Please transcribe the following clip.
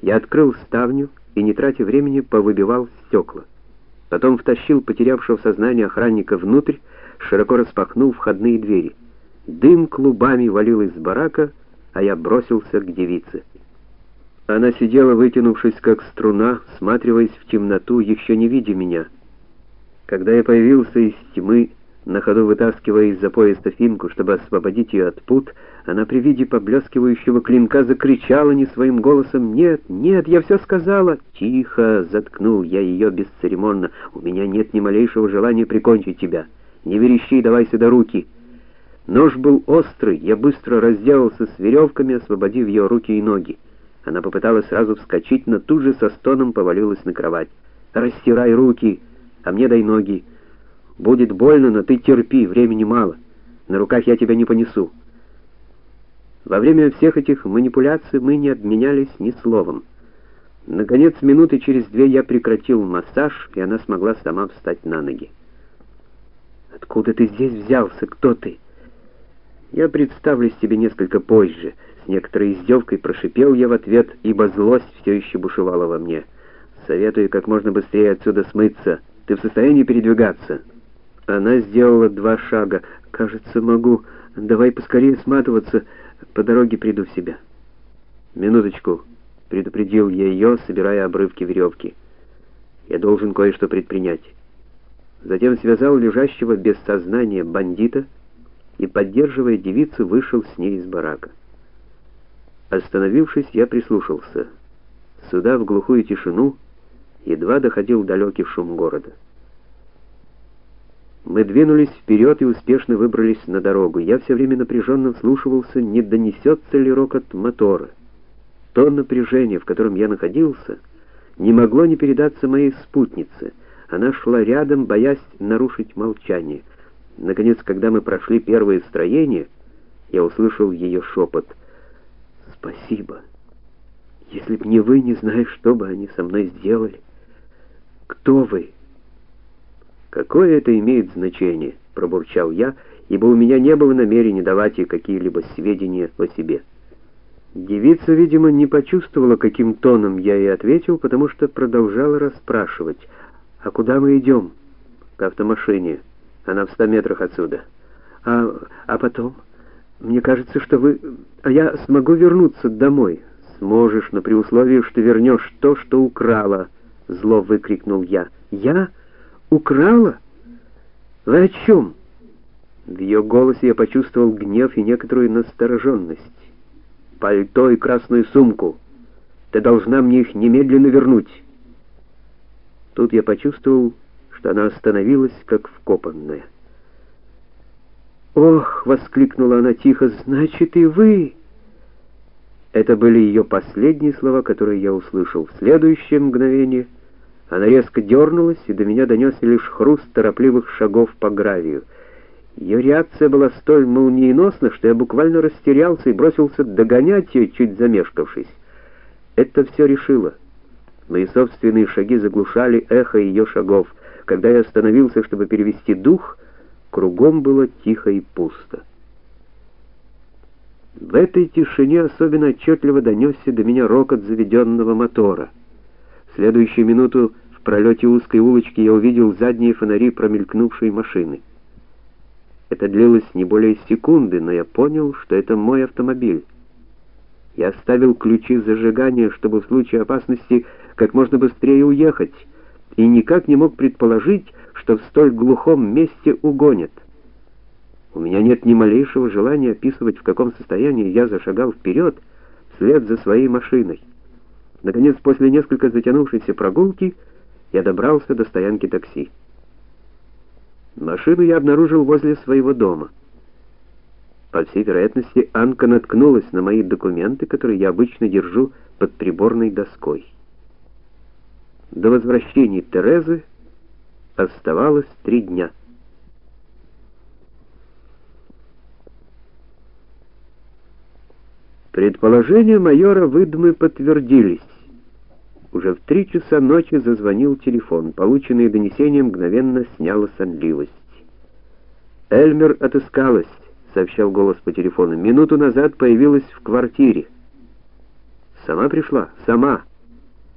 Я открыл ставню и, не тратя времени, повыбивал стекла. Потом втащил потерявшего сознание охранника внутрь, широко распахнул входные двери. Дым клубами валил из барака, а я бросился к девице. Она сидела, вытянувшись как струна, всматриваясь в темноту, еще не видя меня. Когда я появился из тьмы, на ходу вытаскивая из-за пояса финку, чтобы освободить ее от пут, она при виде поблескивающего клинка закричала не своим голосом: "Нет, нет, я все сказала". "Тихо", заткнул я ее бесцеремонно. "У меня нет ни малейшего желания прикончить тебя. Не верещи, давай сюда руки". Нож был острый, я быстро разделался с веревками, освободив ее руки и ноги. Она попыталась сразу вскочить, но тут же со стоном повалилась на кровать. "Растирай руки, а мне дай ноги". Будет больно, но ты терпи, времени мало. На руках я тебя не понесу. Во время всех этих манипуляций мы не обменялись ни словом. Наконец, минуты через две я прекратил массаж, и она смогла сама встать на ноги. Откуда ты здесь взялся? Кто ты? Я представлюсь тебе несколько позже. С некоторой издевкой прошипел я в ответ, ибо злость все еще бушевала во мне. Советую как можно быстрее отсюда смыться. Ты в состоянии передвигаться? Она сделала два шага. Кажется, могу. Давай поскорее сматываться, по дороге приду в себя. Минуточку, предупредил я ее, собирая обрывки веревки. Я должен кое-что предпринять. Затем связал лежащего без сознания бандита и, поддерживая девицу, вышел с ней из барака. Остановившись, я прислушался. Сюда в глухую тишину едва доходил далекий шум города. Мы двинулись вперед и успешно выбрались на дорогу. Я все время напряженно вслушивался, не донесется ли рокот мотора. То напряжение, в котором я находился, не могло не передаться моей спутнице. Она шла рядом, боясь нарушить молчание. Наконец, когда мы прошли первое строение, я услышал ее шепот. «Спасибо. Если б не вы, не знаю, что бы они со мной сделали. Кто вы?» Какое это имеет значение, пробурчал я, ибо у меня не было намерения давать ей какие-либо сведения о себе. Девица, видимо, не почувствовала, каким тоном я ей ответил, потому что продолжала расспрашивать: "А куда мы идем?» «К автомашине. Она в ста метрах отсюда. А а потом? Мне кажется, что вы а я смогу вернуться домой. Сможешь, но при условии, что вернешь то, что украла", зло выкрикнул я. "Я?" Украла? Вы о чем?» В ее голосе я почувствовал гнев и некоторую настороженность. «Пальто и красную сумку. Ты должна мне их немедленно вернуть». Тут я почувствовал, что она остановилась, как вкопанная. «Ох!» — воскликнула она тихо. «Значит, и вы...» Это были ее последние слова, которые я услышал. В следующее мгновение — она резко дернулась, и до меня донесся лишь хруст торопливых шагов по гравию. Ее реакция была столь молниеносна, что я буквально растерялся и бросился догонять ее, чуть замешкавшись. Это все решило. Мои собственные шаги заглушали эхо ее шагов. Когда я остановился, чтобы перевести дух, кругом было тихо и пусто. В этой тишине особенно отчетливо донесся до меня рокот заведенного мотора — следующую минуту в пролете узкой улочки я увидел задние фонари промелькнувшей машины. Это длилось не более секунды, но я понял, что это мой автомобиль. Я оставил ключи зажигания, чтобы в случае опасности как можно быстрее уехать, и никак не мог предположить, что в столь глухом месте угонят. У меня нет ни малейшего желания описывать, в каком состоянии я зашагал вперед вслед за своей машиной. Наконец, после несколько затянувшейся прогулки, я добрался до стоянки такси. Машину я обнаружил возле своего дома. По всей вероятности, Анка наткнулась на мои документы, которые я обычно держу под приборной доской. До возвращения Терезы оставалось три дня. Предположения майора Выдмы подтвердились. Уже в три часа ночи зазвонил телефон. Полученное донесение мгновенно сняло сонливость. «Эльмер отыскалась», — сообщал голос по телефону. «Минуту назад появилась в квартире». «Сама пришла? Сама!»